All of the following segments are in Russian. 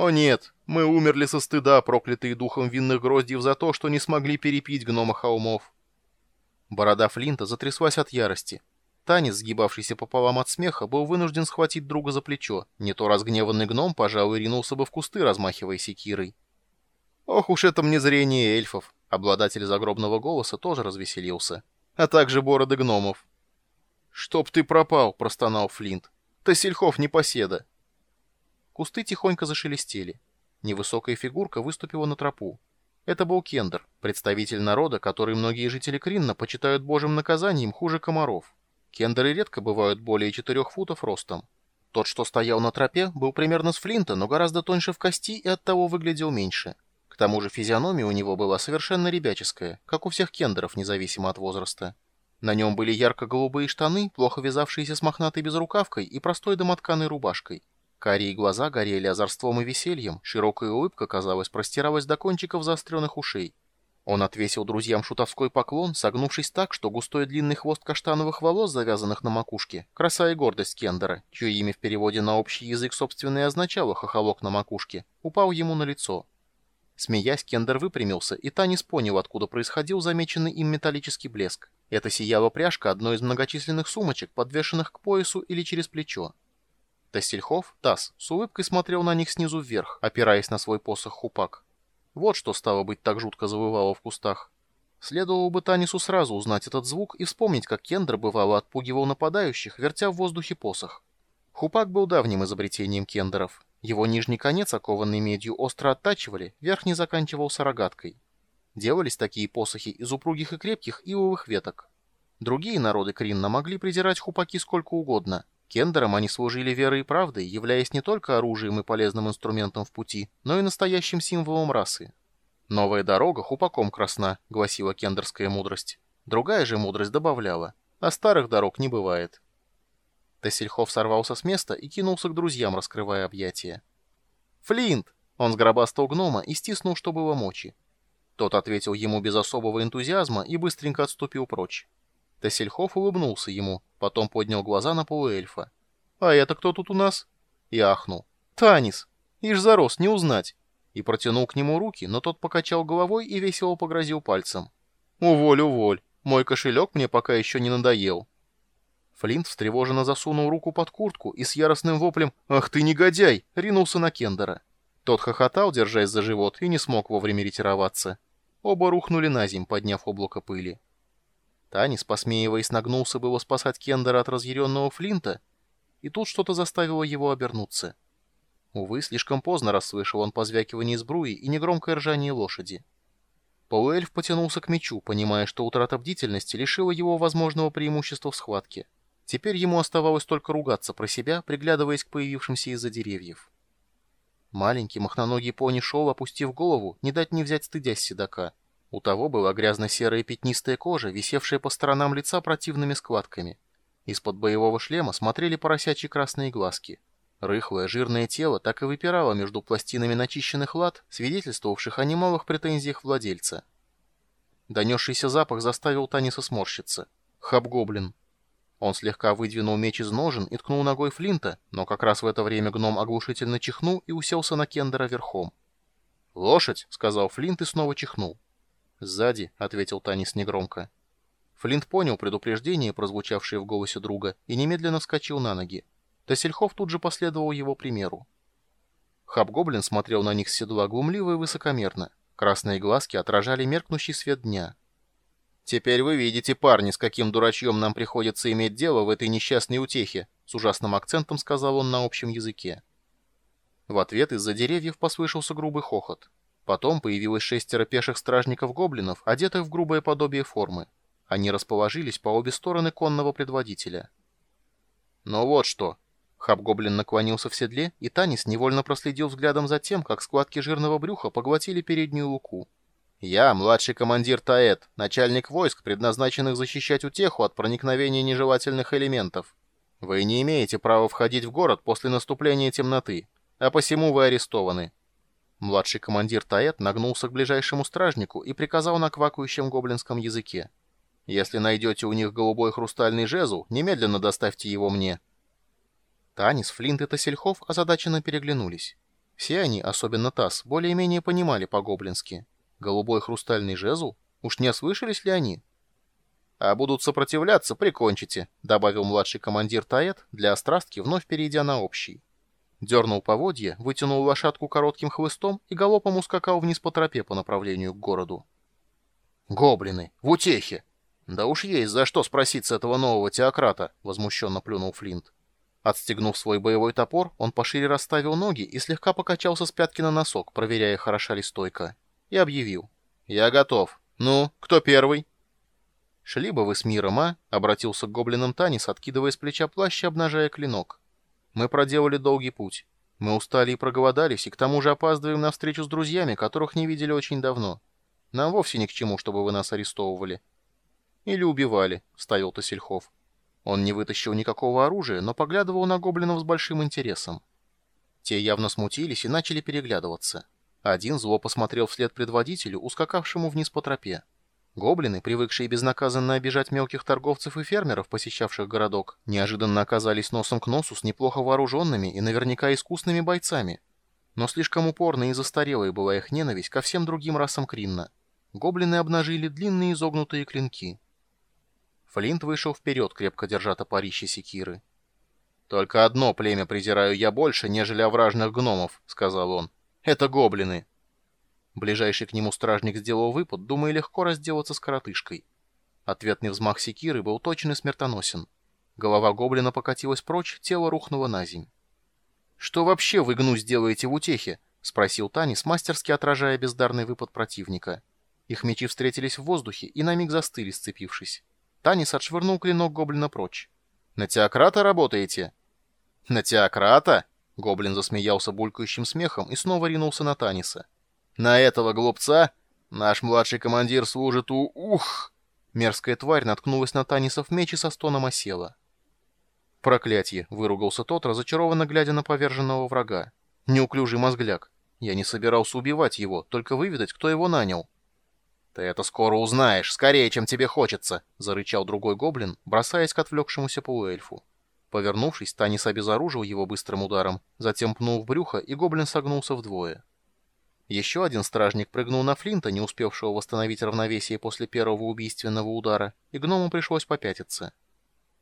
«О нет, мы умерли со стыда, проклятые духом винных гроздьев, за то, что не смогли перепить гнома холмов». Борода Флинта затряслась от ярости. Танец, сгибавшийся пополам от смеха, был вынужден схватить друга за плечо. Не то разгневанный гном, пожалуй, ринулся бы в кусты, размахивая секирой. «Ох уж это мне зрение эльфов!» Обладатель загробного голоса тоже развеселился. «А также бороды гномов». «Чтоб ты пропал!» — простонал Флинт. «Тасельхов непоседа!» Кусты тихонько зашелестели. Невысокая фигурка выступила на тропу. Это был Кендер, представитель народа, который многие жители Кринна почитают божьим наказанием хуже комаров. Кендеры редко бывают более четырех футов ростом. Тот, что стоял на тропе, был примерно с флинта, но гораздо тоньше в кости и оттого выглядел меньше. К тому же физиономия у него была совершенно ребяческая, как у всех кендеров, независимо от возраста. На нем были ярко-голубые штаны, плохо вязавшиеся с мохнатой безрукавкой и простой домотканой рубашкой. Карие глаза горели озорством и весельем, широкая улыбка, казалось, простиралась до кончиков заостренных ушей. Он отвесил друзьям шутовской поклон, согнувшись так, что густой длинный хвост каштановых волос, завязанных на макушке, краса и гордость Кендера, чье имя в переводе на общий язык собственно означало «хохолок на макушке», упал ему на лицо. Смеясь, Кендер выпрямился, и Танис понял, откуда происходил замеченный им металлический блеск. Это сияла пряжка одной из многочисленных сумочек, подвешенных к поясу или через плечо. Тассельхов, Тасс, с улыбкой смотрел на них снизу вверх, опираясь на свой посох хупак. Вот что стало быть так жутко завывало в кустах. Следовало бы Танису сразу узнать этот звук и вспомнить, как Кендер бывало отпугивал нападающих, вертя в воздухе посох. Хупак был давним изобретением Кендеров. Его нижний конец, окованный медью, остро оттачивали, верхний заканчивался рогаткой. Делались такие посохи из упругих и крепких ивовых веток. Другие народы Кринна могли придирать хупаки сколько угодно — Кендерам они служили верой и правдой, являясь не только оружием и полезным инструментом в пути, но и настоящим символом расы. «Новая дорога хупаком красна», — гласила кендерская мудрость. Другая же мудрость добавляла, «а старых дорог не бывает». Тессельхов сорвался с места и кинулся к друзьям, раскрывая объятия. «Флинт!» — он сгробастал гнома и стиснул, что было мочи. Тот ответил ему без особого энтузиазма и быстренько отступил прочь. Тессельхов улыбнулся ему, потом поднял глаза на полуэльфа. «А это кто тут у нас?» И ахнул. «Танис! Ишь зарос, не узнать!» И протянул к нему руки, но тот покачал головой и весело погрозил пальцем. «Уволь, уволь! Мой кошелек мне пока еще не надоел!» Флинт встревоженно засунул руку под куртку и с яростным воплем «Ах ты негодяй!» ринулся на Кендера. Тот хохотал, держась за живот, и не смог вовремя ретироваться. Оба рухнули на земь, подняв облако пыли. Танис, посмеиваясь, нагнулся было спасать Кендера от разъяренного Флинта, и тут что-то заставило его обернуться. Увы, слишком поздно расслышал он позвякивание сбруи и негромкое ржание лошади. Полуэльф потянулся к мечу, понимая, что утрата бдительности лишила его возможного преимущества в схватке. Теперь ему оставалось только ругаться про себя, приглядываясь к появившимся из-за деревьев. Маленький махноногий пони шел, опустив голову, не дать не взять стыдясь седока. У того была грязно-серая пятнистая кожа, висевшая по сторонам лица противными складками. Из-под боевого шлема смотрели поросячьи красные глазки. Рыхлое, жирное тело так и выпирало между пластинами начищенных лад, свидетельствовавших о немалых претензиях владельца. Донесшийся запах заставил Таниса сморщиться. Хабгоблин. Он слегка выдвинул меч из ножен и ткнул ногой Флинта, но как раз в это время гном оглушительно чихнул и уселся на Кендера верхом. «Лошадь!» — сказал Флинт и снова чихнул. «Сзади», — ответил Танис негромко. Флинт понял предупреждение, прозвучавшее в голосе друга, и немедленно вскочил на ноги. Тассельхов тут же последовал его примеру. Хабгоблин смотрел на них с седла глумливо и высокомерно. Красные глазки отражали меркнущий свет дня. «Теперь вы видите, парни, с каким дурачьем нам приходится иметь дело в этой несчастной утехе», с ужасным акцентом сказал он на общем языке. В ответ из-за деревьев послышался грубый хохот. Потом появилось шестеро пеших стражников-гоблинов, одетых в грубое подобие формы. Они расположились по обе стороны конного предводителя. «Ну вот что!» Хабгоблин наклонился в седле, и Танис невольно проследил взглядом за тем, как складки жирного брюха поглотили переднюю луку. «Я, младший командир Таэт, начальник войск, предназначенных защищать утеху от проникновения нежелательных элементов. Вы не имеете права входить в город после наступления темноты, а посему вы арестованы. Младший командир Таэт нагнулся к ближайшему стражнику и приказал на квакающем гоблинском языке. «Если найдете у них голубой хрустальный жезл, немедленно доставьте его мне». Танис, Флинт и Тассельхов озадаченно переглянулись. Все они, особенно Тасс, более-менее понимали по-гоблински. Голубой хрустальный жезл? Уж не ослышались ли они? «А будут сопротивляться, прикончите», — добавил младший командир Таэт, для острастки вновь перейдя на общий. Дернул поводье, вытянул лошадку коротким хлыстом и галопом ускакал вниз по тропе по направлению к городу. «Гоблины! В утехе!» «Да уж есть за что спросить с этого нового теократа», — возмущенно плюнул Флинт. Отстегнув свой боевой топор, он пошире расставил ноги и слегка покачался с пятки на носок, проверяя, хороша ли стойка, и объявил. «Я готов. Ну, кто первый?» «Шли бы вы с миром, а?» — обратился к гоблинам Танис, откидывая с плеча плащ и обнажая клинок. «Мы проделали долгий путь. Мы устали и проголодались, и к тому же опаздываем на встречу с друзьями, которых не видели очень давно. Нам вовсе ни к чему, чтобы вы нас арестовывали». «Или убивали», — вставил Тосельхов. Он не вытащил никакого оружия, но поглядывал на гоблинов с большим интересом. Те явно смутились и начали переглядываться. Один зло посмотрел вслед предводителю, ускакавшему вниз по тропе. Гоблины, привыкшие безнаказанно обижать мелких торговцев и фермеров, посещавших городок, неожиданно оказались носом к носу с неплохо вооруженными и наверняка искусными бойцами. Но слишком упорной и застарелой была их ненависть ко всем другим расам Кринна. Гоблины обнажили длинные изогнутые клинки. Флинт вышел вперед, крепко держа топорище секиры. «Только одно племя презираю я больше, нежели овражных гномов», — сказал он. «Это гоблины». Ближайший к нему стражник сделал выпад, думая легко разделаться с коротышкой. Ответный взмах секиры был точен и смертоносен. Голова гоблина покатилась прочь, тело рухнуло на земь. «Что вообще вы, гнусь, делаете в утехе?» — спросил Танис, мастерски отражая бездарный выпад противника. Их мечи встретились в воздухе и на миг застыли, сцепившись. Танис отшвырнул клинок гоблина прочь. «На теократа работаете?» «На теократа?» — гоблин засмеялся булькающим смехом и снова ринулся на Таниса. На этого глупца наш младший командир служит у... Ух!» Мерзкая тварь наткнулась на Танисов меч и со стоном осела. «Проклятье!» — выругался тот, разочарованно глядя на поверженного врага. «Неуклюжий мозгляк. Я не собирался убивать его, только выведать, кто его нанял». «Ты это скоро узнаешь, скорее, чем тебе хочется!» — зарычал другой гоблин, бросаясь к отвлекшемуся полуэльфу. Повернувшись, Танис обезоружил его быстрым ударом, затем пнул в брюхо, и гоблин согнулся вдвое. Еще один стражник прыгнул на Флинта, не успевшего восстановить равновесие после первого убийственного удара, и гному пришлось попятиться.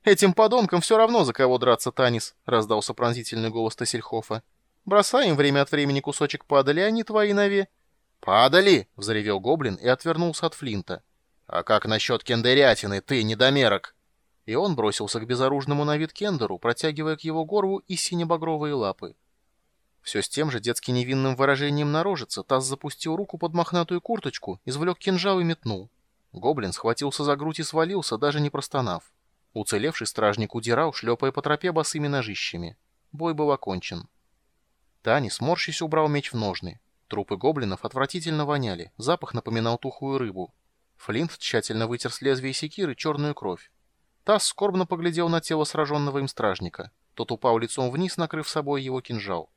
«Этим подонкам все равно, за кого драться, Танис», — раздался пронзительный голос Тассельхофа. «Бросай им время от времени кусочек падали, они твои нове». «Падали!» — взревел гоблин и отвернулся от Флинта. «А как насчет кендерятины, ты, недомерок?» И он бросился к безоружному на вид кендеру, протягивая к его горлу и синебагровые лапы. Все с тем же детски невинным выражением на рожице Таз запустил руку под мохнатую курточку, извлек кинжал и метнул. Гоблин схватился за грудь и свалился, даже не простонав. Уцелевший стражник удирал, шлепая по тропе босыми ножищами. Бой был окончен. Тани, сморщись, убрал меч в ножны. Трупы гоблинов отвратительно воняли, запах напоминал тухлую рыбу. Флинт тщательно вытер с лезвия секиры черную кровь. Тасс скорбно поглядел на тело сраженного им стражника. Тот упал лицом вниз, накрыв собой его кинжал.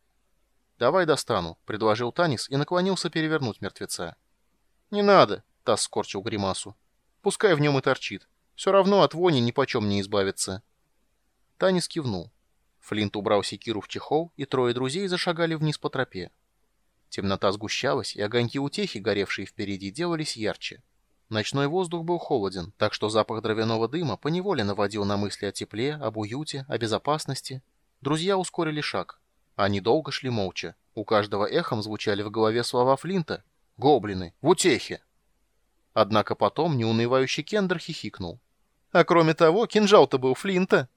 «Давай достану», — предложил Танис и наклонился перевернуть мертвеца. «Не надо», — Тасс скорчил гримасу. «Пускай в нем и торчит. Все равно от вони ни почем не избавиться». Танис кивнул. Флинт убрал секиру в чехол, и трое друзей зашагали вниз по тропе. Темнота сгущалась, и огоньки утехи, горевшие впереди, делались ярче. Ночной воздух был холоден, так что запах дровяного дыма поневоле наводил на мысли о тепле, об уюте, о безопасности. Друзья ускорили шаг. Они долго шли молча. У каждого эхом звучали в голове слова Флинта. «Гоблины! В утехе!» Однако потом неунывающий Кендер хихикнул. «А кроме того, кинжал-то был Флинта!»